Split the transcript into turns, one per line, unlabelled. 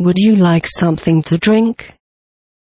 Would you like something to drink?